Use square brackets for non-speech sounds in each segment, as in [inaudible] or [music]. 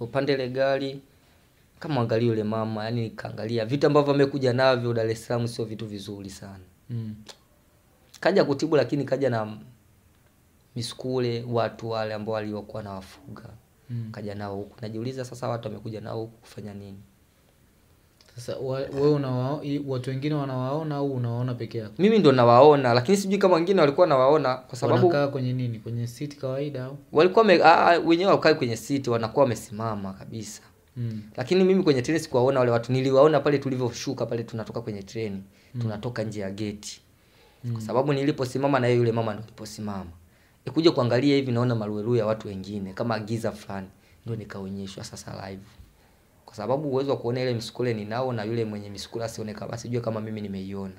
upande ile gari kama angalia yule mama yani kaangalia vitu ambavyo amekuja navyo Dar es Salaam sio vitu vizuri sana Mm. kaja kutibu lakini kaja na misukule watu wale ambao waliokuwa nawafuga. Mm. kaja nao huku najiuliza sasa watu wamekuja nao huku kufanya nini Sasa wewe unawao i- watu wengine wanawaona au unawaona peke yako? mimi ndo nawaona lakini sijui kama wengine walikuwa nawaona kwa sababu Wanakaa kwenye nini? Kwenye seat kawaida au? walikuwa me, a, a, wenyewe wakai kwenye siti wanakuwa wamesimama kabisa Mm. lakini mimi kwenye treni sikuwaona wale watu niliwaona pale tulivyoshuka pale tunatoka kwenye treni tunatoka nje ya geti kwa sababu niliposimama na yeye yule mama ndo aliposimama ikuja kuangalia hivi naona maruerue ya watu wengine kama giza fulani ndio nikaonyeshwa sasa live kwa sababu uwezo wa kuona ile misukule ninao na yule mwenye misukule asioneka asijue kama mimi nimeiona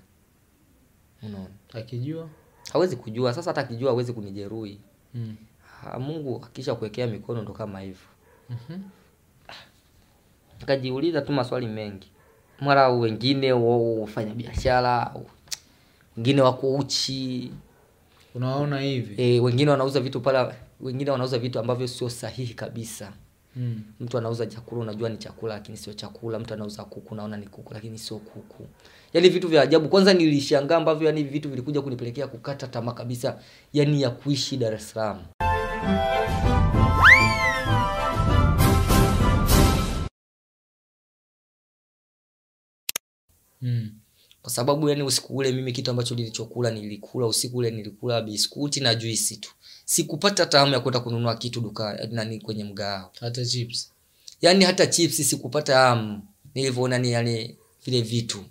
unaona Akijua? hawezi kujua sasa hata akijua hawezi kunijeruhi Mm. Ha, Mungu akisha kuwekea mikono ndo kama hivyo Mhm. nikajiuliza tu maswali mengi mara wengine wa- wafanya biashara wengine wako uchi unaona hivi? e, wengine wanauza vitu pala wengine wanauza vitu ambavyo sio sahihi kabisa Mm. mtu anauza chakula unajua ni chakula lakini sio chakula mtu anauza kuku naona ni kuku lakini sio kuku yaani vitu vya ajabu kwanza nilishangaa ambavyo yani vitu vilikuja kunipelekea kukata tamaa kabisa yani ya kuishi dar es salaam Mm. Kwa sababu yani usiku ule mimi kitu ambacho nilichokula nilikula usiku ule nilikula biskuti na juisi tu. Sikupata tamu ya kwenda kununua kitu duka nani kwenye mgao. Hata chips. yani hata chips sikupata hamu. Nilivyoona ni yani vile vitu.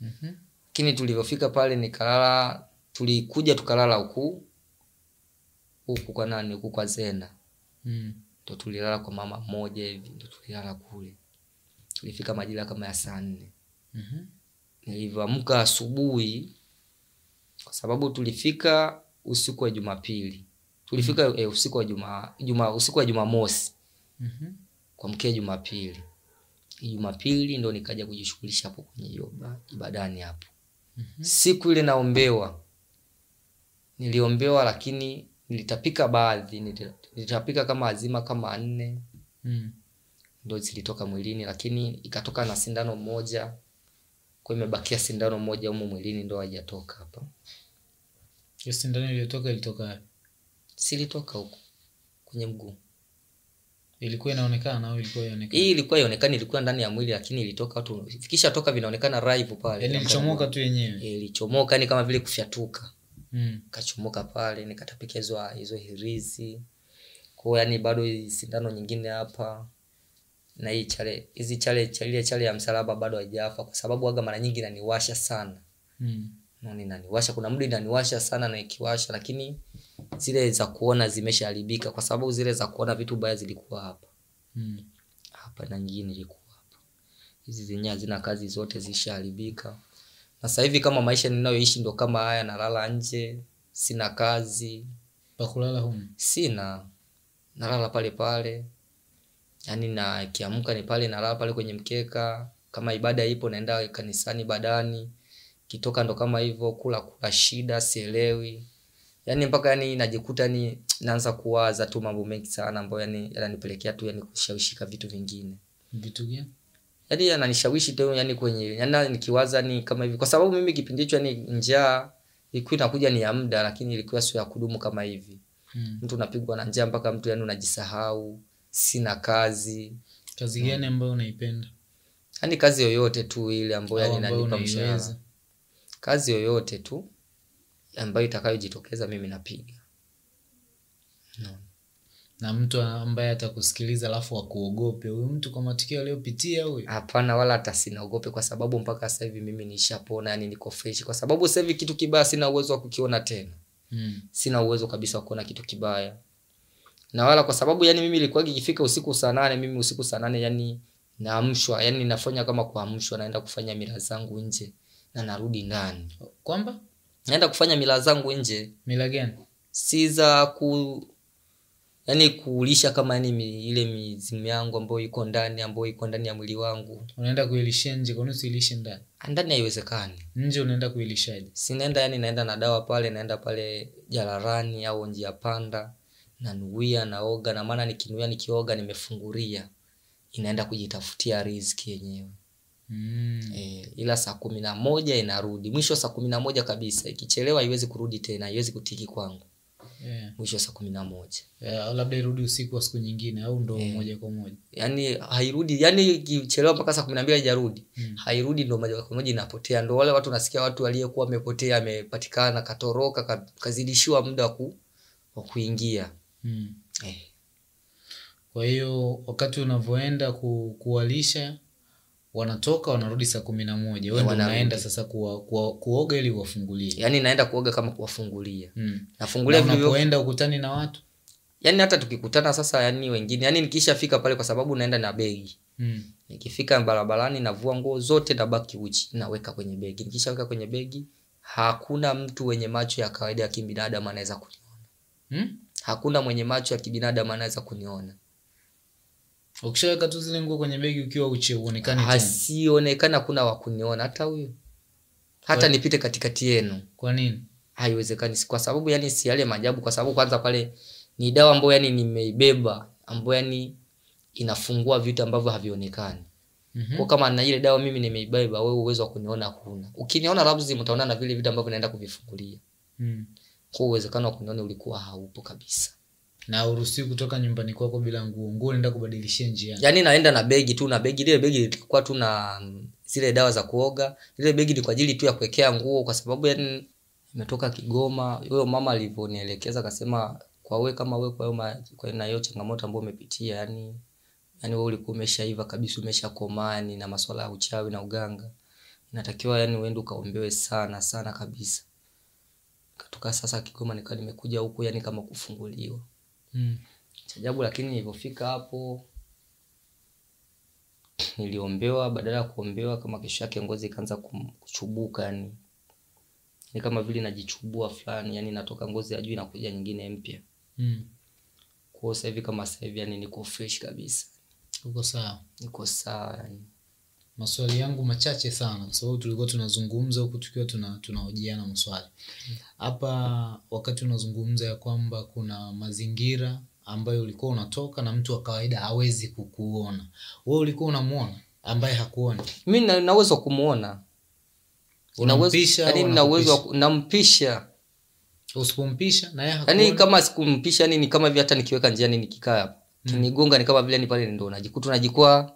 Mhm. lakini tulivyofika pale nikalala tulikuja tukalala huku. Huku kwa nani? Huku kwa zena Mm. ndo tulilala kwa mama mmoja hivi ndo tulilala kule. Tulifika majira kama ya saa nne. Mhm. Nilivyoamka asubuhi kwa sababu tulifika usiku wa jumapili tulifika mm -hmm. eh, usiku wa juma, juma usiku wa jumamosi -hmm. kwa mkia jumapili jumapili ndo nikaja kujishughulisha hapo kwenye hiyo ibadani hapo mm -hmm. siku ile naombewa niliombewa lakini nilitapika baadhi nili- nilitapika kama azima kama nne Mm. ndo zilitoka mwilini lakini ikatoka na sindano moja kwa imebakia sindano moja humo mwilini ndo haijatoka hapa. Hiyo sindano iliyotoka ilitoka silitoka huko kwenye mguu. Ilikuwa inaonekana au ilikuwa ionekana? hii ilikuwa ionekani ilikuwa ndani ya mwili lakini ilitoka tu kisha toka vinaonekana raivu pale. Yani ilichomoka tu yenyewe. Ilichomoka ni kama vile kufyatuka. Mm. kachomoka pale nikatapikezwa hizo hirizi. Kwa yani bado sindano nyingine hapa na hii chale hizi chale chale ile chale ya msalaba bado haijafa kwa sababu waga mara nyingi inaniwasha sana. Mm. na inaniwasha. Kuna muda inaniwasha sana na ikiwasha lakini zile za kuona zimeshaharibika kwa sababu zile za kuona vitu baya zilikuwa hapa. Mm. hapa na nyingine ilikuwa hapa. Hizi zenyewe hazina kazi zote zishaharibika. Na sasa hivi kama maisha ninayoishi ndo kama haya nalala nje sina kazi. Pa kulala humu. sina. Nalala pale pale yaani na kiamka ni pale nalala pale kwenye mkeka kama ibada ipo naenda kanisani badani kitoka ndo kama hivyo kula kula shida sielewi. Yani mpaka yani najikuta ni naanza kuwaza tu mambo mengi sana ambayo yani yananipelekea tu yani kushawishika vitu vingine. Vitu gani? yaani yananishawishi tu yani kwenye yani nikiwaza ni kama hivi. Kwa sababu mimi kipindi hicho yani njaa ilikuwa inakuja ni ya muda lakini ilikuwa sio ya kudumu kama hivi. Hmm. mtu unapigwa na njaa mpaka mtu yani unajisahau sina kazi Kazi gani ambayo unaipenda? yani kazi yoyote tu ile ambayo yani inanipa mshahara kazi yoyote tu ambayo itakayojitokeza mimi napiga Na mtu ambaye atakusikiliza alafu akuogope. Huyu mtu kwa matukio aliyopitia huyu. hapana wala hata sinaogope kwa sababu mpaka sasa hivi mimi nishapona yani niko freshi kwa sababu sasa hivi kitu kibaya sina uwezo wa kukiona tena Mm. sina uwezo kabisa wa kuona kitu kibaya na wala kwa sababu yani mimi ilikuwa ikifika usiku saa nane mimi usiku saa nane yani naamshwa yani nafanya kama kuamshwa naenda kufanya mila zangu nje na narudi ndani Kwamba naenda kufanya mila zangu nje mila gani? si za ku yani kuulisha kama yani mi, ile mizimu yangu ambayo iko ndani ambayo iko ndani ya mwili wangu Unaenda kuilishia nje, kwa nini usiilishe ndani? ndani haiwezekani Nje unaenda kuilishaje? sinaenda yani naenda na dawa pale naenda pale jalarani au njia panda nanuia naoga na maana nikinuia nikioga nimefunguria inaenda kujitafutia riziki yenyewe Mm. e, ila saa kumi na moja inarudi mwisho saa kumi na moja kabisa ikichelewa haiwezi kurudi tena haiwezi kutiki kwangu Yeah. mwisho saa kumi na moja Yeah, labda irudi usiku wa siku nyingine au ndo yeah. moja kwa moja yani hairudi yani ikichelewa mpaka saa kumi na mbili haijarudi Mm. hairudi ndo moja kwa moja inapotea ndo wale watu nasikia watu aliyekuwa amepotea amepatikana katoroka kazidishiwa muda wa kuingia mm. eh. kwa hiyo wakati unavyoenda ku, kuwalisha wanatoka wanarudi saa kumi na moja wewe unaenda sasa kuwa, kuwa, kuoga ili uwafungulie yani naenda kuoga kama kuwafungulia mm. nafungulia na unapoenda ukutani na watu yani hata tukikutana sasa yani wengine yani nikishafika pale kwa sababu naenda na begi mm. nikifika barabarani navua nguo zote nabaki uchi naweka kwenye begi nikishaweka kwenye begi hakuna mtu wenye macho ya kawaida ya kibinadamu anaweza kuniona Mm? Hakuna mwenye macho ya kibinadamu anaweza kuniona. Ukishaweka tu zile nguo kwenye begi ukiwa uchi uonekani tena hasionekana hakuna wa kuniona hata huyo hata Kwa- nipite katikati yenu. Kwa nini? Haiwezekani. Kwa sababu yani si yale majabu kwa sababu kwanza pale ni dawa ambayo yani nimeibeba ambayo yani inafungua vitu ambavyo havionekani. Mhm. kwa kama na ile dawa mimi nimeibeba wewe uwezo wa kuniona hakuna. ukiniona labda mtaona na vile vitu ambavyo naenda kuvifungulia. Mm. Kwa uwezekano wa kuniona ulikuwa haupo kabisa. Na urusi kutoka nyumbani kwako bila nguo. Nguo naenda kubadilishia njia. Yaani naenda na begi tu na begi lile begi lilikuwa tu na mm, zile dawa za kuoga. Lile begi ni kwa ajili tu ya kuwekea nguo kwa sababu yani imetoka kigoma. Huyo mama alivyonielekeza akasema kwa we kama we kwa na hiyo changamoto ambayo umepitia yani yani wewe ulikuwa umeshaiva kabisa umeshakomani na masuala ya uchawi na uganga. Inatakiwa yani uende ukaombewe sana sana kabisa katoka sasa kigoma nikawa nimekuja huku yani kama kufunguliwa. Mm. cha ajabu lakini nilivyofika hapo niliombewa badala ya kuombewa kama kesho yake ngozi ikaanza kuchubuka yani. Ni kama vile najichubua fulani yani natoka ngozi ya juu inakuja nyingine mpya. Mm. kwao hivi kama sasa hivi yani niko fresh kabisa. Uko sawa. Niko sawa yani maswali yangu machache sana kwa sababu tulikuwa tunazungumza huku tukiwa tuna tunahojiana maswali. Hapa wakati unazungumza ya kwamba kuna mazingira ambayo ulikuwa unatoka na mtu wa kawaida hawezi kukuona. We ulikuwa unamwona ambaye hakuoni. Mi na uwezo wa kumuona. Nina uwezo- Unampisha yani au nina uwezo wa unakupisha? ku- nampisha. Usipompisha naye kama sikumpisha yani ni kama vile hata nikiweka njiani nikikaa hapo. Kinigonga ni kama vile ni pale ndo najikuta unajikwaa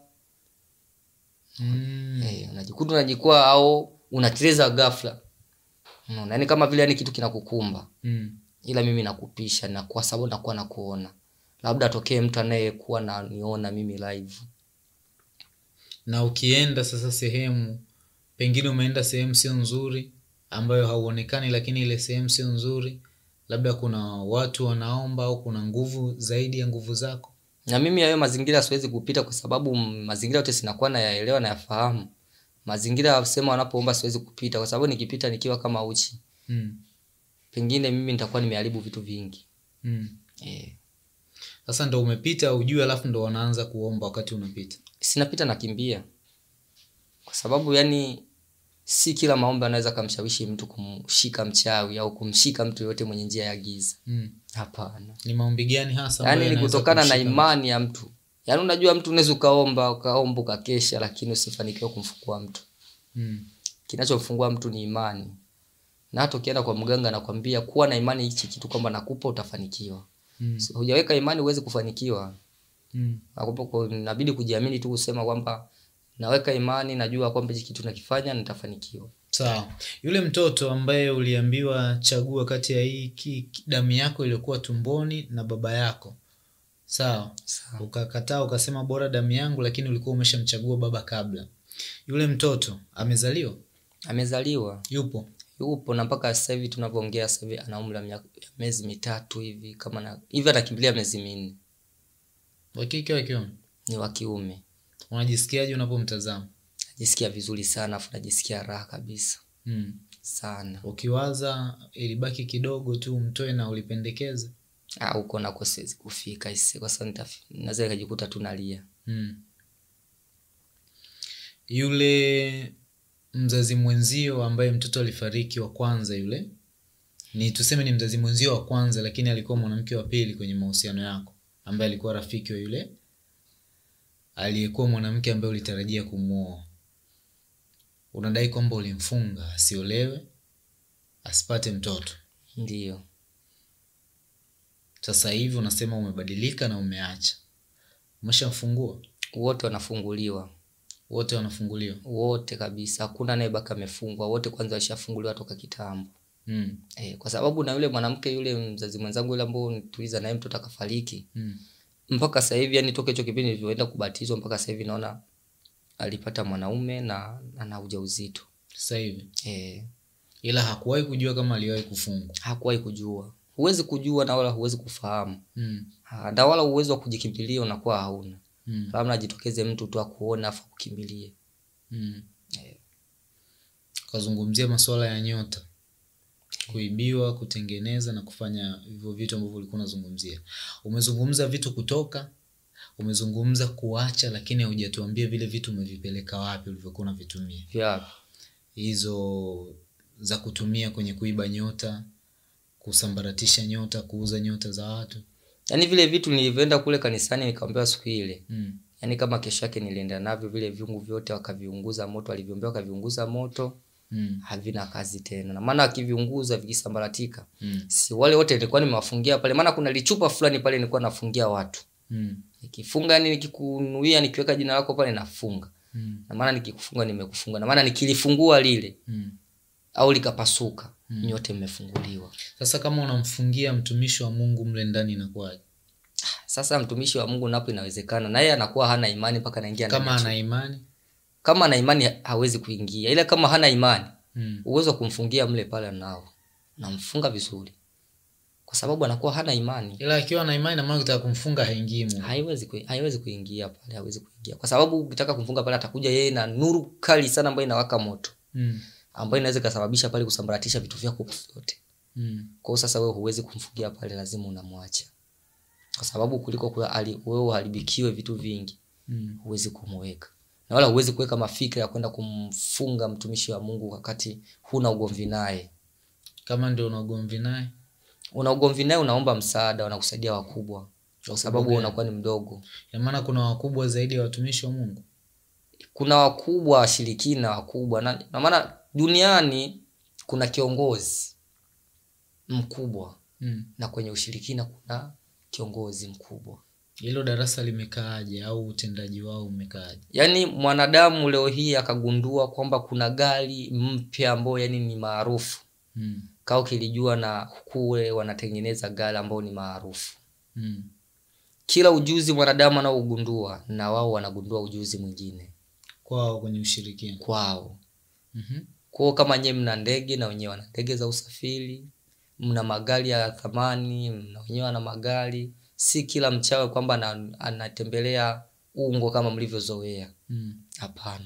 mm. Eh, unajikuta unajikwaa au unateleza ghafla. Unaona yani kama vile yani kitu kinakukumba. Mm. ila mimi nakupisha na kwa sababu nakuwa nakuona. Labda atokee mtu anayekuwa naniona mimi live. Na ukienda sasa sehemu pengine umeenda sehemu sio nzuri ambayo hauonekani lakini ile sehemu sio nzuri labda kuna watu wanaomba au kuna nguvu zaidi ya nguvu zako na mimi hayo mazingira siwezi kupita kwa sababu mazingira yote sinakuwa nayaelewa nayafahamu mazingira ya sema wanapoomba siwezi kupita kwa sababu nikipita nikiwa kama uchi. Mm. pengine mimi nitakuwa nimeharibu vitu vingi. Mm. sasa ndo umepita ujue alafu ndo wanaanza kuomba wakati unapita? Sinapita nakimbia. Kwa sababu yani si kila maombi anaweza kamshawishi mtu kumshika mchawi au kumshika mtu yoyote mwenye njia ya giza mm. hapana ni maombi gani hasa yaani ni kutokana na imani ya mtu yaani unajua mtu unaweza ukaomba ukaomba ukakesha lakini usifanikiwe kumfukua mtu mm. kinachomfungua mtu ni imani na hata ukienda kwa mganga nakwambia kuwa na imani hichi kitu kwamba nakupa utafanikiwa mm. so, hujaweka imani huwezi kufanikiwa mm. Inabidi kujiamini tu kusema kwamba naweka imani najua kwamba hichi kitu nakifanya nitafanikiwa. Sawa. Yule mtoto ambaye uliambiwa chagua kati ya hii damu yako iliyokuwa tumboni na baba yako. Sawa? Ukakataa ukasema bora damu yangu lakini ulikuwa umeshamchagua baba kabla. Yule mtoto amezaliwa? Amezaliwa. Yupo? Yupo na mpaka sasa hivi tunavyoongea sasa hivi ana umri wa miezi mitatu hivi kama na hivi anakimbilia miezi minne. Wakike wa kiume? Ni wa kiume unajisikiaje unapomtazama? Najisikia vizuri sana afu najisikia raha kabisa. Mm. sana. Ukiwaza ilibaki kidogo tu mtoe na ulipendekeza Ah, huko nako siwezi kufika isi kwa sababu naweza nikajikuta tu nalia. Mm. yule mzazi mwenzio ambaye mtoto alifariki wa kwanza yule ni tuseme ni mzazi mwenzio wa kwanza lakini alikuwa mwanamke wa pili kwenye mahusiano yako ambaye alikuwa rafiki wa yule aliyekuwa mwanamke ambaye ulitarajia kumwoa unadai kwamba ulimfunga asiolewe asipate mtoto. Ndio. Sasa hivi unasema umebadilika na umeacha. Umeshamfungua wote wanafunguliwa. Wote wanafunguliwa? Wote kabisa. Hakuna naye baka amefungwa. Wote kwanza washafunguliwa toka kitambo. Mm. e, kwa sababu na yule mwanamke yule mzazi mwenzangu yule ambao tuliza naye mtoto akafariki Mm. Mpaka sasa hivi yani toka hicho kipindi nilivyoenda kubatizwa mpaka sasa hivi naona alipata mwanaume na ana ujauzito. Sasa hivi? Eh, ila hakuwahi kujua kama aliwahi kufungwa? Hakuwahi kujua. Huwezi kujua na wala huwezi kufahamu. Mm. Ha, na wala uwezo wa kujikimbilia unakuwa hauna. Mm. labda ajitokeze mtu tu akuona afu kukimbilie mm. Eh. kazungumzia masuala ya nyota kuibiwa kutengeneza na kufanya hivyo vitu ambavyo ulikuwa unazungumzia. Umezungumza vitu kutoka umezungumza kuacha lakini haujatuambia vile vitu umevipeleka wapi ulivyokuwa unavitumia. Yeah. hizo za kutumia kwenye kuiba nyota kusambaratisha nyota kuuza nyota za watu. Yaani vile vitu nilivyoenda kule kanisani nikaambiwa siku ile. Mm. yaani kama kesho yake nilienda navyo vile viungu vyote wakaviunguza moto walivyombea wakaviunguza moto Mm. havina kazi tena. Na maana akiviunguza vikisambaratika Mm. si wale wote nilikuwa nimewafungia pale. Maana kuna lichupa fulani pale nilikuwa nafungia watu. Mm. nikifunga yani nikikunuia nikiweka jina lako pale nafunga. Mm. na maana nikikufunga nimekufunga. Na maana nikilifungua lile Mm. au likapasuka nyote mmefunguliwa. Sasa kama unamfungia mtumishi wa mungu mle ndani inakuwaje? Sasa mtumishi wa mungu napo inawezekana. Naye yeye anakuwa hana imani mpaka anaingia kama ana imani kama ana imani hawezi kuingia ila kama hana imani mm. uwezo wa kumfungia mle pale nao namfunga vizuri kwa sababu anakuwa hana imani ila akiwa na imani namaana ukitaka kumfunga haingii mu haiwezi kui, haiwezi kuingia pale hawezi kuingia kwa sababu ukitaka kumfunga pale atakuja yeye na nuru kali sana ambayo inawaka moto mm. ambayo inaweza ikasababisha pale kusambaratisha vitu vyako vyote mm. kwa hiyo sasa wewe huwezi kumfungia pale lazima unamwacha kwa sababu kuliko wewe uharibikiwe vitu vingi mm. huwezi kumweka na wala huwezi kuweka mafikra ya kwenda kumfunga mtumishi wa mungu wakati huna ugomvi naye. Kama ndio una ugomvi naye. Una ugomvi naye unaomba msaada wanakusaidia wakubwa. Kwa sababu unakuwa ni mdogo. Maana kuna wakubwa zaidi ya watumishi wa mungu? Kuna wakubwa washirikina wakubwa. Na, na maana duniani kuna kiongozi mkubwa mm. na kwenye ushirikina kuna kiongozi mkubwa hilo darasa limekaaje au utendaji wao umekaaje yaani mwanadamu leo hii akagundua kwamba kuna gari mpya ambayo yani ni maarufu mm. kao kilijua na kule wanatengeneza gari ambayo ni maarufu mm. kila ujuzi mwanadamu anaougundua na wao wanagundua ujuzi mwingine kwao kwenye ushirikiano kwao mm-hmm. kwao kama nyewe mna ndege na wenyewe wana ndege za usafiri mna magari ya thamani na wenyewe wana magari si kila mchawi kwamba anatembelea ungo kama mlivyozoea. Mm.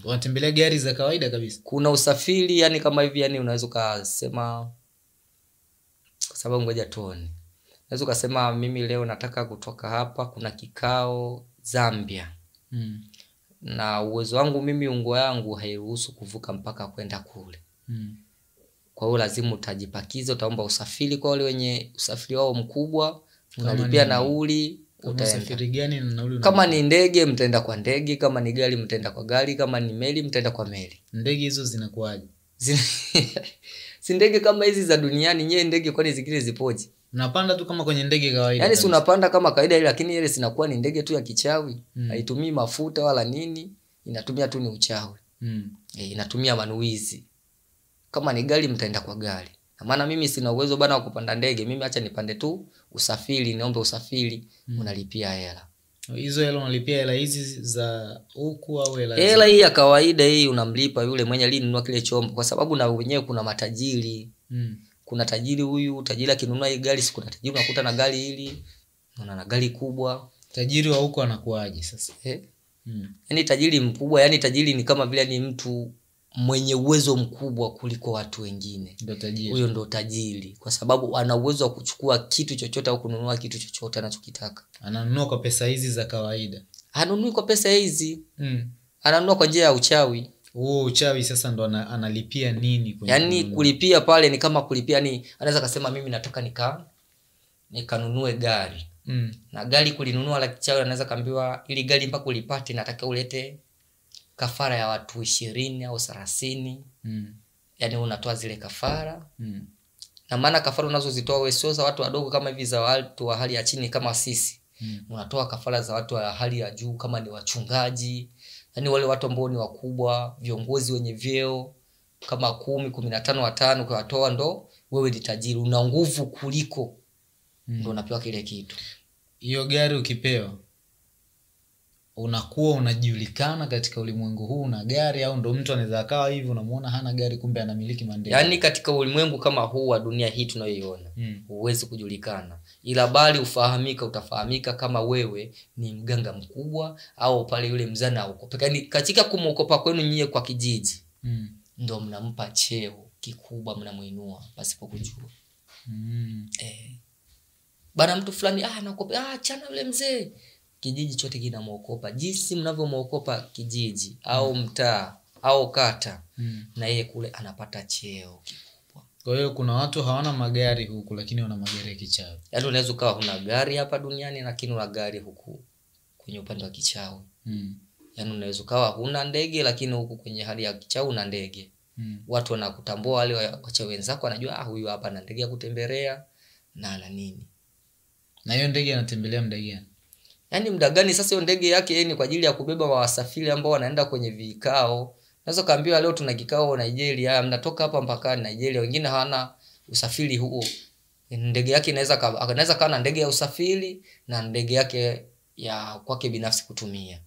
wanatembelea gari za kawaida kabisa? Kuna usafiri yani kama hivi yani unaweza ukasema kwa sababu ngoja tuone. Unaweza ukasema mimi leo nataka kutoka hapa kuna kikao zambia. Mm. na uwezo wangu mimi ungo yangu hairuhusu kuvuka mpaka kwenda kule. Mm. kwa hiyo lazima utajipakiza utaomba usafiri kwa wale wenye usafiri wao mkubwa unalipia nauli kama utaenda. ni ndege mtaenda kwa ndege. Kama ni gari mtaenda kwa gari. Kama ni meli mtaenda kwa meli. Ndege hizo zinakuaje [laughs] si ndege kama hizi za duniani. Nyewe ndege kwani zingine zipoje? Unapanda tu kama kwenye ndege kawaida yani si unapanda kama kawaida ile lakini ile sinakuwa ni ndege tu ya kichawi. Mm. haitumii mafuta wala nini. Inatumia tu ni uchawi. Mm. e, inatumia manuizi. Kama ni gari mtaenda kwa gari. Na maana mimi sina uwezo bana wa kupanda ndege. Mimi acha nipande tu usafiri niombe usafiri mm. unalipia hela hizo hela unalipia hela hizi za huku au hela hela hii ya kawaida hii unamlipa yule mwenye alinunua kile chombo kwa sababu na wenyewe kuna matajiri mm. kuna tajiri huyu tajiri akinunua hii gari si kuna tajiri unakuta na gari hili na gari kubwa tajiri wa huku anakuaje sasa eh? mm. yani tajiri mkubwa yani tajiri ni kama vile ni mtu mwenye uwezo mkubwa kuliko watu wengine. Huyo ndo tajiri. Kwa sababu ana uwezo wa kuchukua kitu chochote au kununua kitu chochote anachokitaka. Ananunua kwa pesa hizi za kawaida. Hanunui kwa pesa hizi. Mm. ananunua kwa njia ya uchawi. Huo uchawi sasa ndo ana, analipia nini kwenye yaani kulipia pale ni kama kulipia ni anaweza kasema mimi nataka nika nikanunue gari. Mm. na gari kulinunua la kichawi anaweza kaambiwa ili gari mpaka ulipate nataka ulete kafara ya watu ishirini au thelathini Mm. yani unatoa zile kafara Mm. na maana kafara unazozitoa wewe sio za watu wadogo kama hivi za watu wa hali ya chini kama sisi Mm. unatoa kafara za watu wa hali ya juu kama ni wachungaji yani wale watu ambao ni wakubwa viongozi wenye vyeo kama kumi kumi na tano watano ukiwatoa ndo wewe ni tajiri una nguvu kuliko Mm. ndo unapewa kile kitu hiyo gari ukipewa unakuwa unajulikana katika ulimwengu huu na gari au ndo mtu anaweza akawa hivi unamuona hana gari kumbe anamiliki mandege yaani katika ulimwengu kama huu wa dunia hii tunayoiona mm. huwezi kujulikana ila bali ufahamika utafahamika kama wewe ni mganga mkubwa au pale yule mzana aukopeka yani katika kumwokopa kwenu nyie kwa kijiji Mm. ndo mnampa cheo kikubwa mnamwinua pasipo kujua Mm. eh. bana mtu fulani ah, nakope ah, chana yule mzee kijiji chote kinamwokopa. Jinsi mnavyomwokopa kijiji au mtaa au kata Mm. na yeye kule anapata cheo kikubwa. Kwa hiyo kuna watu hawana magari huku lakini wana magari ya kichawi. Yaani unaweza ukawa huna gari hapa duniani lakini una gari huku kwenye upande wa kichawi. Mm. yaani unaweza ukawa huna ndege lakini huku kwenye hali ya kichawi una ndege. Mm. watu wanakutambua wale wacha wachawi wenzako wanajua ah, huyu hapa ana ndege ya kutembelea na ana nini? Na hiyo ndege anatembelea mda gani yaani muda gani sasa hiyo ndege yake yeye ni kwa ajili ya kubeba wasafiri ambao wanaenda kwenye vikao? Naweza kaambiwa leo tuna kikao nigeria mnatoka hapa mpaka nigeria wengine hawana usafiri huo. Ndege yake inaweza anaweza kawa na ndege ya usafiri na ndege yake ya kwake binafsi kutumia.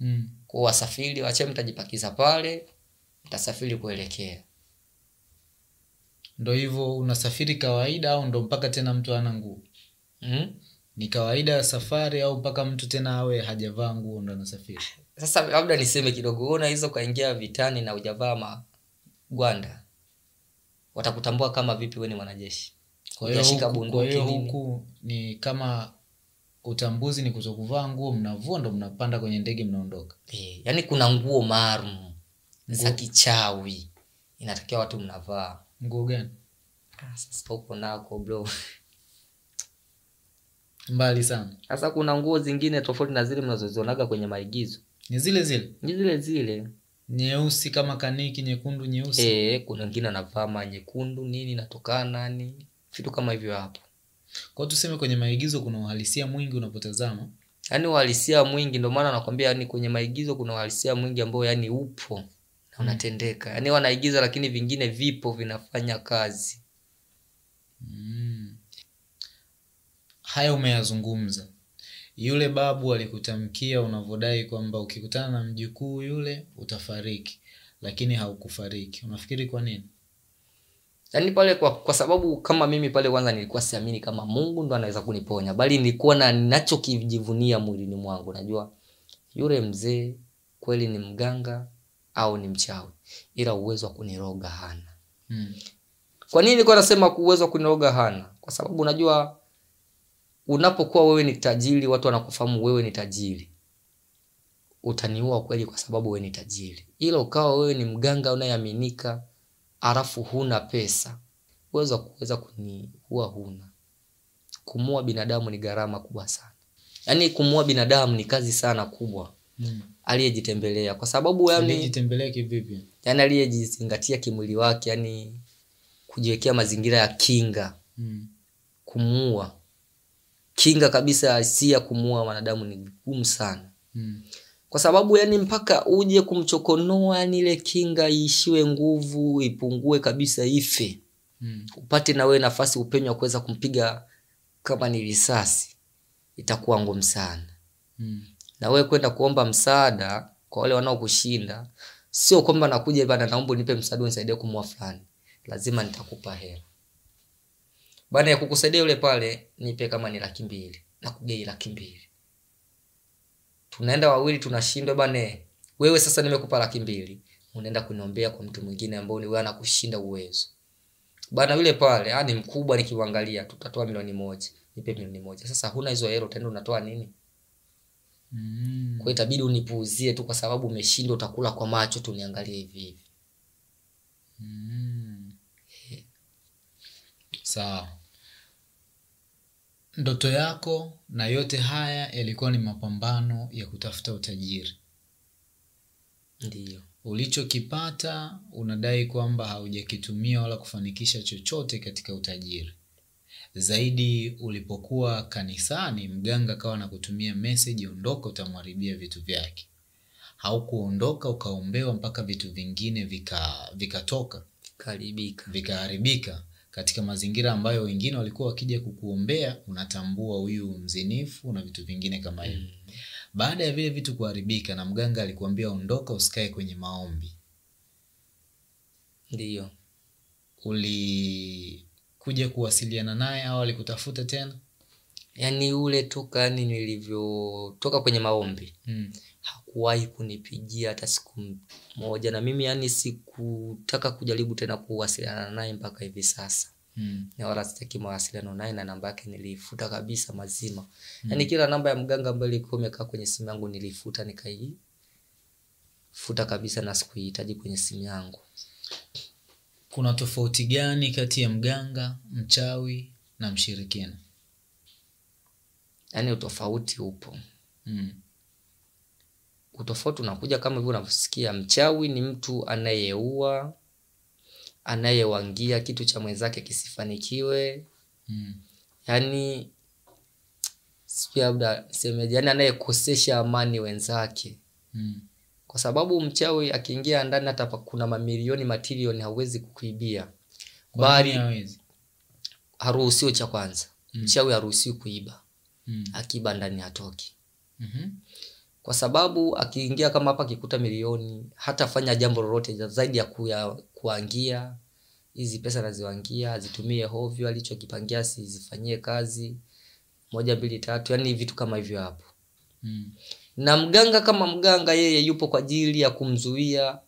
Mm. kwa wasafiri wache mtajipakiza pale mtasafiri kuelekea. Ndo hivyo unasafiri kawaida au ndo mpaka tena mtu ana nguo mm? Ni kawaida ya safari au mpaka mtu tena awe hajavaa nguo ndo anasafiri? Sasa labda niseme kidogo una hizo kaingia vitani na ujavaa magwanda watakutambua kama vipi we ni mwanajeshi. Kwa huku, bunduki huku ni kama utambuzi ni kutokuvaa nguo mnavua ndo mnapanda kwenye ndege mnaondoka. E, yaani kuna nguo maalum. Za kichawi. Inatakiwa watu mnavaa. Nguo gani? Ah, sasa huko nako bro [laughs] mbali sana. Sasa kuna nguo zingine tofauti na zile mnazozionaga kwenye maigizo. Ni zile zile? Ni zile zile. Nyeusi kama kaniki nyekundu nyeusi? E, kuna wengine anavaa ma nyekundu nini natokana nani vitu kama hivyo hapo. Kwao tuseme kwenye maigizo kuna uhalisia mwingi unapotazama. Yaani uhalisia mwingi ndio maana nakwambia yani kwenye maigizo kuna uhalisia mwingi ambao yani upo na unatendeka. Yaani wanaigiza lakini vingine vipo vinafanya kazi. Mm. Haya umeyazungumza. Yule babu alikutamkia unavyodai kwamba ukikutana na mjukuu yule utafariki. Lakini haukufariki. Unafikiri kwa nini? Yaani pale kwa, kwa sababu kama mimi pale kwanza nilikuwa siamini kama mungu ndo anaweza kuniponya bali nilikuwa na ninachokijivunia mwilini mwangu. Najua yule mzee kweli ni mganga au ni mchawi ila uwezo wa kuniroga hana. Hmm. kwa nini nilikuwa nasema uwezo wa kuniroga hana? Kwa sababu unajua unapokuwa wewe ni tajiri watu wanakufahamu wewe ni tajiri. Utaniua kweli kwa sababu wewe ni tajiri. Ila ukawa wewe ni mganga unayeaminika alafu huna pesa uwezo kuweza kuniua huna. Kumua binadamu ni gharama kubwa sana. Yaani kumua binadamu ni kazi sana kubwa. Mm. aliyejitembelea. Kwa sababu yani aliyejitembelea kivipi? Yani aliyejizingatia kimwili wake yani kujiwekea mazingira ya kinga. Mm. kumuua kinga kabisa si ya kumua wanadamu ni gumu sana mm. kwa sababu yani mpaka uje kumchokonoa yani ile kinga iishiwe nguvu ipungue kabisa ife mm. upate nawe wewe nafasi upenyo wa kuweza kumpiga kama ni risasi itakuwa ngumu sana mm. na wewe kwenda kuomba msaada kwa wale wanaokushinda sio kwamba nakuja bana naomba nipe msaada unisaidie kumua fulani lazima nitakupa hela bana ya kukusaidia yule pale nipe kama ni laki mbili. Na kugei laki mbili. Tunaenda wawili tunashindwa bane, wewe sasa nimekupa laki mbili. Unaenda kuniombea kwa mtu mwingine ambao ni wewe anakushinda uwezo. Bana yule pale ah, ni mkubwa nikiuangalia tutatoa milioni moja. Nipe milioni moja. Sasa huna hizo hela utaenda unatoa nini? Mm. kwa itabidi unipuuzie tu kwa sababu umeshindwa utakula kwa macho tu niangalie hivi hivi. Mm. sawa ndoto yako na yote haya yalikuwa ni mapambano ya kutafuta utajiri. Ndiyo. Ulichokipata unadai kwamba haujakitumia wala kufanikisha chochote katika utajiri. Zaidi ulipokuwa kanisani mganga akawa na kutumia meseji ondoka utamharibia vitu vyake. Haukuondoka ukaombewa mpaka vitu vingine vika vikatoka. Vika vikaharibika katika mazingira ambayo wengine walikuwa wakija kukuombea unatambua huyu mzinifu na vitu vingine kama hivyo. Mm. baada ya vile vitu kuharibika na mganga alikuambia ondoka usikae kwenye maombi. Ndiyo ulikuja kuwasiliana naye au alikutafuta tena? Yaani ule toka yani nilivyotoka kwenye maombi. Mm. Hakuwahi kunipigia hata siku moja na mimi yani sikutaka kujaribu tena kuwasiliana naye mpaka hivi sasa Mm. na wala sitaki mawasiliano naye na namba yake niliifuta kabisa mazima mm. yaani kila namba ya mganga ambayo ilikuwa imekaa kwenye simu yangu nilifuta, nikaifuta kabisa na sikuihitaji kwenye simu yangu kuna tofauti gani kati ya mganga mchawi na mshirikina yaani utofauti upo mm. Utofauti unakuja kama hivyo unavyosikia mchawi ni mtu anayeua anayewangia kitu cha mwenzake kisifanikiwe Mm. yani sijui labda semeje yani anayekosesha amani wenzake Mm. kwa sababu mchawi akiingia ndani hata kuna mamilioni matilioni hauwezi kukuibia bali hawezi haruhusiwi cha kwanza Mm. mchawi haruhusiwi kuiba mm. akiba ndani hatoki Mhm. Kwa sababu akiingia kama hapa akikuta milioni hatafanya jambo lolote zaidi ya kuya, kuangia hizi pesa naziwangia azitumie hovyo alichokipangia sizifanyie kazi moja mbili tatu yani vitu kama hivyo hapo Mm. na mganga kama mganga yeye yupo kwa ajili ya kumzuia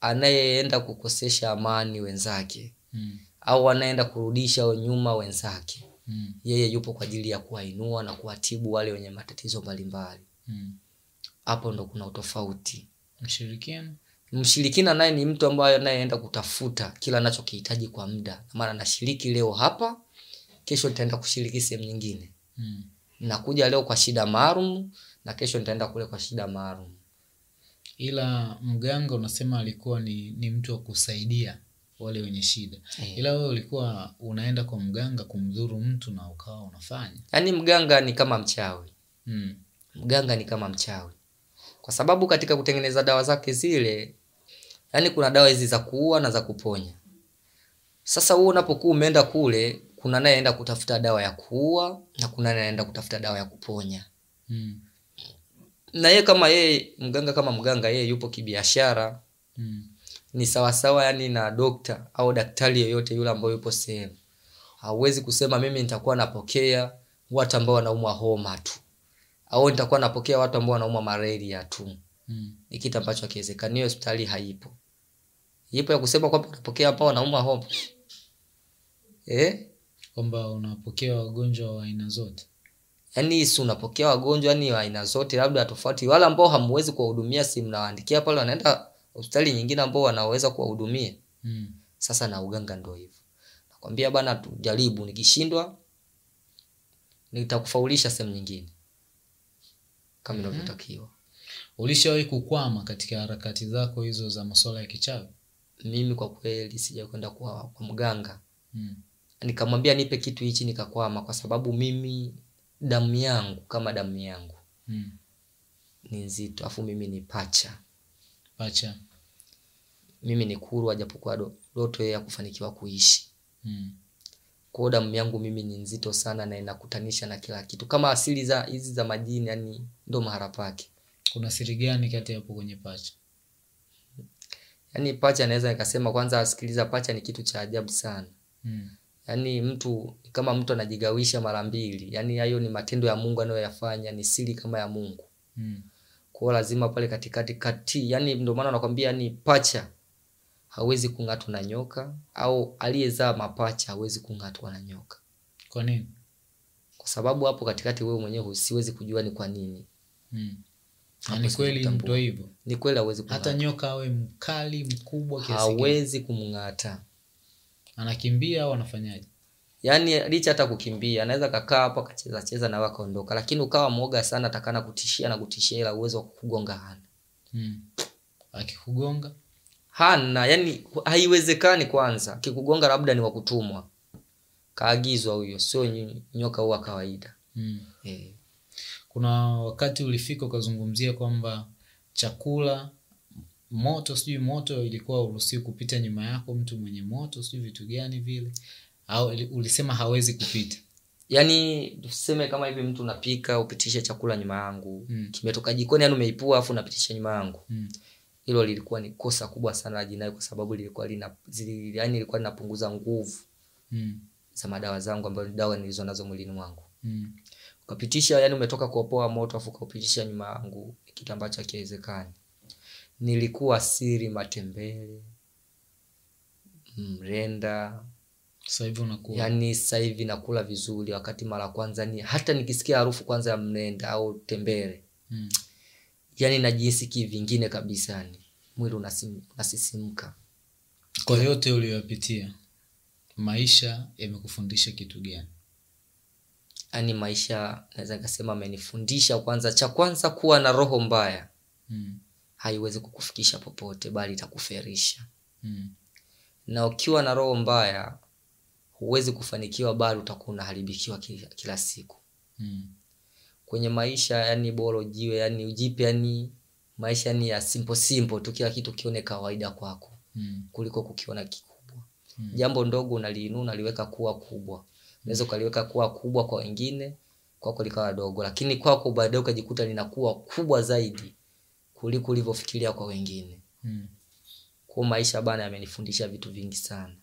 anayeenda kukosesha amani wenzake Mm. au anayeenda kurudisha nyuma wenzake Mm. yeye yupo kwa ajili ya kuwainua na kuwatibu wale wenye matatizo mbalimbali Mm. Hapo ndo kuna utofauti. Mshirikina mshirikina naye ni mtu ambaye anayeenda kutafuta kila anachokihitaji kwa muda. Maana nashiriki leo hapa kesho nitaenda kushiriki sehemu nyingine. Mm. nakuja leo kwa shida maalum na kesho nitaenda kule kwa shida maalum. Ila mganga unasema alikuwa ni, ni mtu wa kusaidia wale wenye shida. Eh. ila wewe ulikuwa unaenda kwa mganga kumdhuru mtu na ukawa unafanya? Yaani mganga ni kama mchawi. Mm. mganga ni kama mchawi kwa sababu katika kutengeneza dawa zake zile yani kuna dawa hizi za kuua na za kuponya. Sasa huo unapokuwa umeenda kule kuna nayeenda kutafuta dawa ya kuua na kuna anaenda kutafuta dawa ya kuponya. Mm. na yeye kama yeye mganga kama mganga yeye yupo kibiashara. Mm. ni sawasawa yani na dokta au daktari yoyote yule ambayo yupo sehemu. Hauwezi kusema mimi nitakuwa napokea watu ambao wanaumwa homa tu au nitakuwa napokea watu ambao wanaumwa malaria tu. Mm. ni kitu ambacho hakiwezekani. Hiyo hospitali haipo. Ipo ya kusema kwamba unapokea ambao wanaumwa homa eh? kwamba unapokea wagonjwa wa aina zote. Yaani si unapokea wagonjwa yani wa aina zote labda tofauti. Wale ambao hamwezi kuwahudumia si mnawaandikia pale wanaenda hospitali nyingine ambao wanaweza kuwahudumia. Mm. sasa na uganga ndio hivyo. Nakwambia bana tujaribu. Nikishindwa nitakufaulisha sehemu nyingine kama inavyotakiwa mm-hmm. ulishawahi kukwama katika harakati zako hizo za masuala ya kichawi mimi kwa kweli sijakwenda kwa, kwa mganga mm. nikamwambia nipe kitu hichi nikakwama kwa sababu mimi damu yangu kama damu yangu Mm. ni nzito afu mimi ni pacha pacha mimi ni kurwa japokuwa doto ndoto ya kufanikiwa kuishi mm. Kwao damu yangu mimi ni nzito sana na inakutanisha na kila kitu. Kama asili za hizi za majini yani ndo mahara pake. Kuna siri gani kati hapo kwenye pacha? Yani pacha naweza nikasema kwanza asikiliza, pacha ni kitu cha ajabu sana. Mm. Yani mtu kama mtu anajigawisha mara mbili yani hayo ni matendo ya mungu anayoyafanya ni siri kama ya mungu. Mm. kwao lazima pale katikati kati yani ndio maana nakwambia ni pacha hawezi kung'atwa na nyoka au aliyezaa mapacha hawezi kung'atwa na nyoka. Kwa nini? Kwa sababu hapo katikati wewe mwenyewe siwezi kujua ni kwa nini. Mm. Ni kweli mtu hivyo. Ni kweli hawezi kung'ata. hata nyoka awe mkali mkubwa kiasi gani? Hawezi kumng'ata. Anakimbia au anafanyaje? Yaani licha hata kukimbia anaweza kakaa hapo akacheza cheza na wakaondoka, akaondoka. Lakini ukawa mwoga sana atakana kutishia na kutishia ila uwezo wa kukugonga hana. Mm. akikugonga hana yani haiwezekani kwanza kikugonga labda ni wakutumwa kaagizwa huyo sio ny- nyoka huwa kawaida mm. eh. kuna wakati ulifika ukazungumzia kwamba chakula moto sijui moto ilikuwa uruhusiwi kupita nyuma yako mtu mwenye moto sijui vitu gani vile au ulisema hawezi kupita yaani tuseme kama hivi mtu unapika upitishe chakula nyuma yangu Mm. kimetoka jikoni yani umeipua afu unapitisha nyuma yangu mm. Hilo lilikuwa ni kosa kubwa sana la jinai kwa sababu lilikuwa lina zili, yani lilikuwa linapunguza nguvu Mm. za madawa zangu ambayo ni dawa nilizo nazo mwilini mwangu Mm. ukapitisha yani umetoka kuopoa moto afu ukaupitisha nyuma yangu kitu ambacho hakiwezekani nilikuwa siri matembele mrenda sasa hivi unakula yani sasa hivi nakula vizuri wakati mara kwanza ni hata nikisikia harufu kwanza ya mrenda au tembele mm. Yani na najihisi kivingine kabisa yani mwili unasisimka kwa yote uliyoyapitia maisha yamekufundisha kitu gani yani maisha naweza nikasema amenifundisha kwanza cha kwanza kuwa na roho mbaya mm. haiwezi kukufikisha popote bali itakuferisha Mm. na ukiwa na roho mbaya huwezi kufanikiwa bali utakuwa unaharibikiwa kila, kila siku Mm. Kwenye maisha yani bora ujiwe yani ujipe yani maisha ni ya simple simple tu kila kitu kione kawaida kwako Mm. kuliko kukiona kikubwa Mm. jambo ndogo unaliinua unaliweka kuwa kubwa unaweza mm. ukaliweka kuwa kubwa kwa wengine kwako likawa dogo lakini kwako baadaye ukajikuta linakuwa kubwa zaidi kuliko ulivyofikiria kwa wengine Mm. kwa maisha bana yamenifundisha vitu vingi sana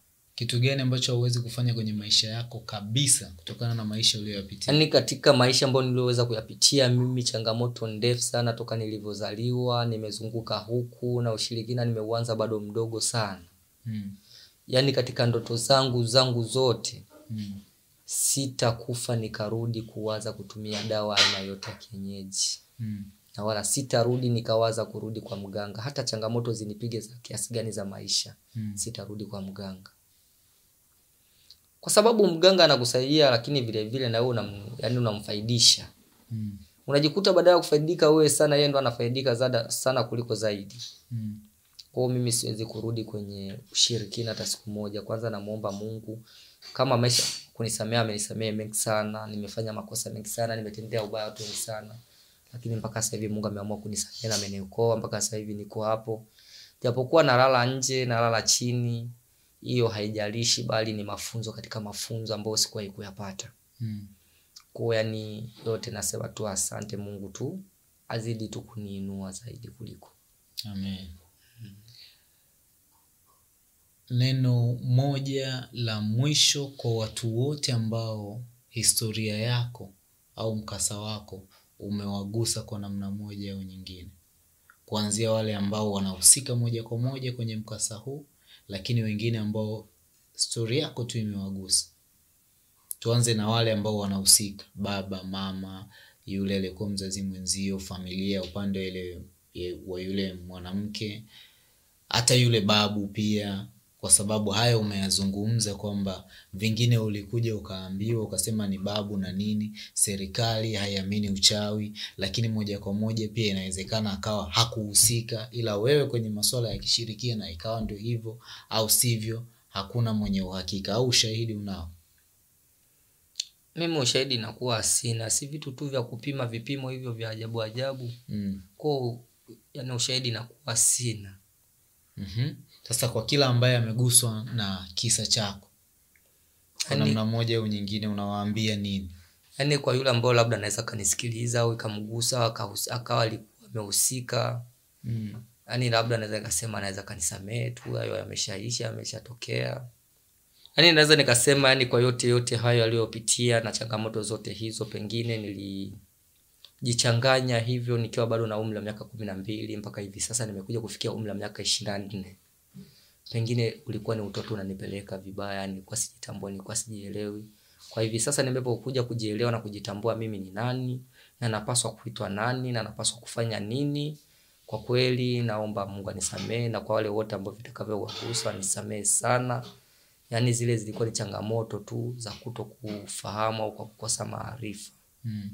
kitu gani ambacho hauwezi kufanya kwenye maisha yako kabisa kutokana na maisha uliyoyapitia yaani katika maisha ambayo nilioweza kuyapitia mimi changamoto ndefu sana toka nilivyozaliwa nimezunguka huku na ushirikina nimeuanza bado mdogo sana mm. yaani katika ndoto zangu zangu zote Mm. sitakufa nikarudi kuwaza kutumia dawa aina yote ya kienyeji Mm. na wala sitarudi nikawaza kurudi kwa mganga hata changamoto zinipige za kiasi gani za maisha Mm. sitarudi kwa mganga kwa sababu mganga anakusaidia lakini vile vile na wewe unam, yani unamfaidisha. Mm. unajikuta baadaye kufaidika wewe sana yeye ndo anafaidika zada, sana kuliko zaidi. Mm. kwao mimi siwezi kurudi kwenye ushirikina hata siku moja. Kwanza namuomba mungu kama maisha kunisamea amenisamea mengi sana nimefanya makosa mengi sana nimetendea ubaya watu wengi sana. Lakini mpaka sasa hivi mungu ameamua kunisamea na ameniokoa mpaka sasa hivi niko hapo. Japokuwa nalala nje nalala chini hiyo haijalishi bali ni mafunzo katika mafunzo ambayo sikuwahi kuyapata Mm. kwa yani yote nasema tu asante mungu tu azidi tu kuniinua zaidi kuliko Amen. Neno moja la mwisho kwa watu wote ambao historia yako au mkasa wako umewagusa kwa namna moja au nyingine, kuanzia wale ambao wanahusika moja kwa moja kwenye mkasa huu, lakini wengine ambao stori yako tu imewagusa. Tuanze na wale ambao wanahusika, baba, mama, yule aliyekuwa mzazi mwenzio, familia upande ile wa yule mwanamke, hata yule babu pia, kwa sababu hayo umeyazungumza kwamba vingine ulikuja ukaambiwa ukasema ni babu na nini, serikali haiamini uchawi, lakini moja kwa moja pia inawezekana akawa hakuhusika, ila wewe kwenye masuala ya kishirikina ikawa ndio hivyo au sivyo, hakuna mwenye uhakika au ushahidi unao. mimi ushahidi nakuwa sina si vitu tu vya kupima vipimo hivyo vya ajabu ajabu Mm. ko yani ushahidi nakuwa sina Mhm. Sasa kwa kila ambaye ameguswa na kisa chako kwa Yaani- namna moja au nyingine, unawaambia nini? yaani kwa yule ambao labda anaweza kanisikiliza au ikamgusa akawa amehusika Mm. yaani labda naweza nikasema anaweza kanisamehe tu hayo yameshaisha yameshatokea yaani naweza nikasema yani kwa yote yote hayo aliyopitia na changamoto zote hizo pengine nilijichanganya hivyo nikiwa bado na umri wa miaka kumi na mbili mpaka hivi sasa nimekuja kufikia umri wa miaka ishirini na nne pengine ulikuwa ni utoto unanipeleka vibaya nilikuwa sijitambua nilikuwa sijielewi. Kwa hivi sasa nimepokuja kujielewa na kujitambua mimi ni nani na napaswa kuitwa nani na napaswa kufanya nini. Kwa kweli naomba mungu anisamehe na kwa wale wote ambao vitakavyowagusa anisamehe sana. Yaani zile zilikuwa ni changamoto tu za kuto kufahamu au kwa kukosa maarifa. Mm.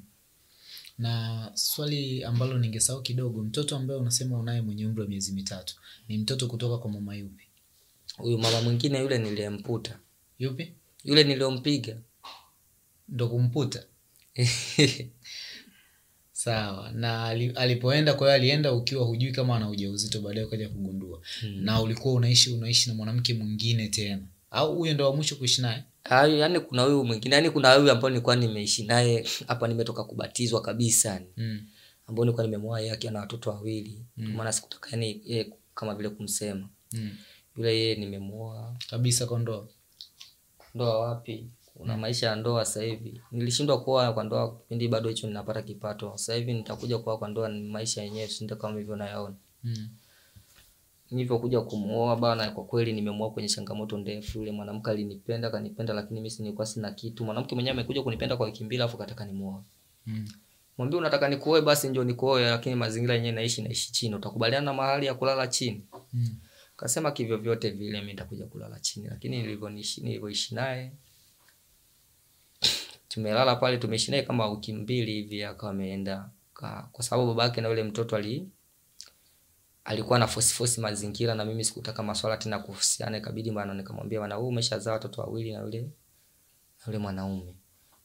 na swali ambalo ningesahau kidogo mtoto ambaye unasema unaye mwenye umri wa miezi mitatu ni mtoto kutoka kwa mama yupi huyu mama mwingine yule niliyemputa. Yupi? Yule niliyompiga ndo kumputa? [laughs] Sawa. Na alipoenda kwa hiyo alienda ukiwa hujui kama ana ujauzito baadaye ukaja kugundua. Hmm. na ulikuwa unaishi unaishi na mwanamke mwingine tena. Au huyo ndo wa mwisho kuishi naye? Hayo, yani kuna huyu mwingine yani kuna huyu ambao nilikuwa nimeishi naye hapa nimetoka kubatizwa kabisa. Mm. ambao nilikuwa nimemwoa yake na watoto wawili. Mm. maana sikutaka yani yeye kama vile kumsema. Mm. Yule yeye nimemuoa. Kabisa kwa ndoa ndoa wapi kuna maisha ya ndoa sasa hivi. Nilishindwa kuoa kwa ndoa kipindi bado hicho ninapata kipato. Sasa hivi nitakuja kuoa kwa ndoa ni maisha yenyewe sindio kama hivyo nayaona mm. nilivyokuja kumuoa bana kwa kweli nimemuoa kwenye changamoto ndefu. Yule mwanamke alinipenda kanipenda lakini mimi nilikuwa sina kitu. Mwanamke mwenyewe amekuja kunipenda kwa wiki mbili afu kataka nimuoe. Mm. mwambie unataka nikuoe basi njoo nikuoe lakini mazingira yenyewe naishi naishi chini. Utakubaliana na mahali ya kulala chini? Mm. Kasema kivyo vyote vile mimi nitakuja kulala chini lakini nilivyoishi nilivyoishi naye tumelala pale tumeishi naye kama wiki mbili hivi akawa ameenda kwa sababu babake na yule mtoto ali alikuwa na force force mazingira na mimi sikutaka maswala tena kuhusiana ikabidi bwana, nikamwambia bwana, wewe umeshazaa watoto wawili na yule na yule mwanaume.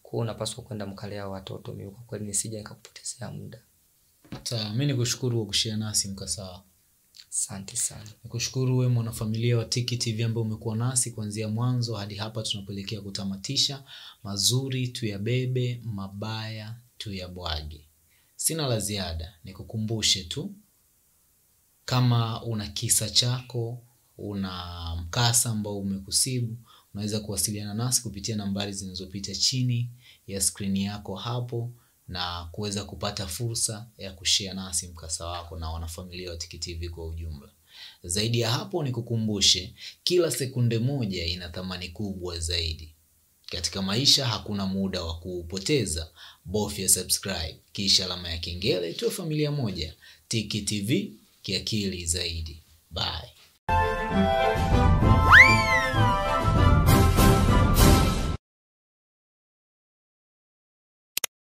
Kwa hiyo unapaswa kwenda mkalea watoto. Mimi kwa kweli nisije nikakupotezea muda. Sawa mimi nikushukuru kwa kushia nasi mkasawa asante sana. Nikushukuru we mwanafamilia wa Tiki TV ambayo umekuwa nasi kuanzia mwanzo hadi hapa tunapoelekea kutamatisha. Mazuri tuyabebe mabaya tuyabwage. Sina la ziada nikukumbushe tu. Kama una kisa chako una mkasa ambao umekusibu unaweza kuwasiliana nasi kupitia nambari zinazopita chini ya skrini yako hapo na kuweza kupata fursa ya kushia nasi mkasa wako na wanafamilia wa Tiki TV kwa ujumla. Zaidi ya hapo nikukumbushe kila sekunde moja ina thamani kubwa zaidi. Katika maisha hakuna muda wa kuupoteza. Bofya subscribe kisha alama ya kengele tuwe familia moja. Tiki TV kiakili zaidi. Bye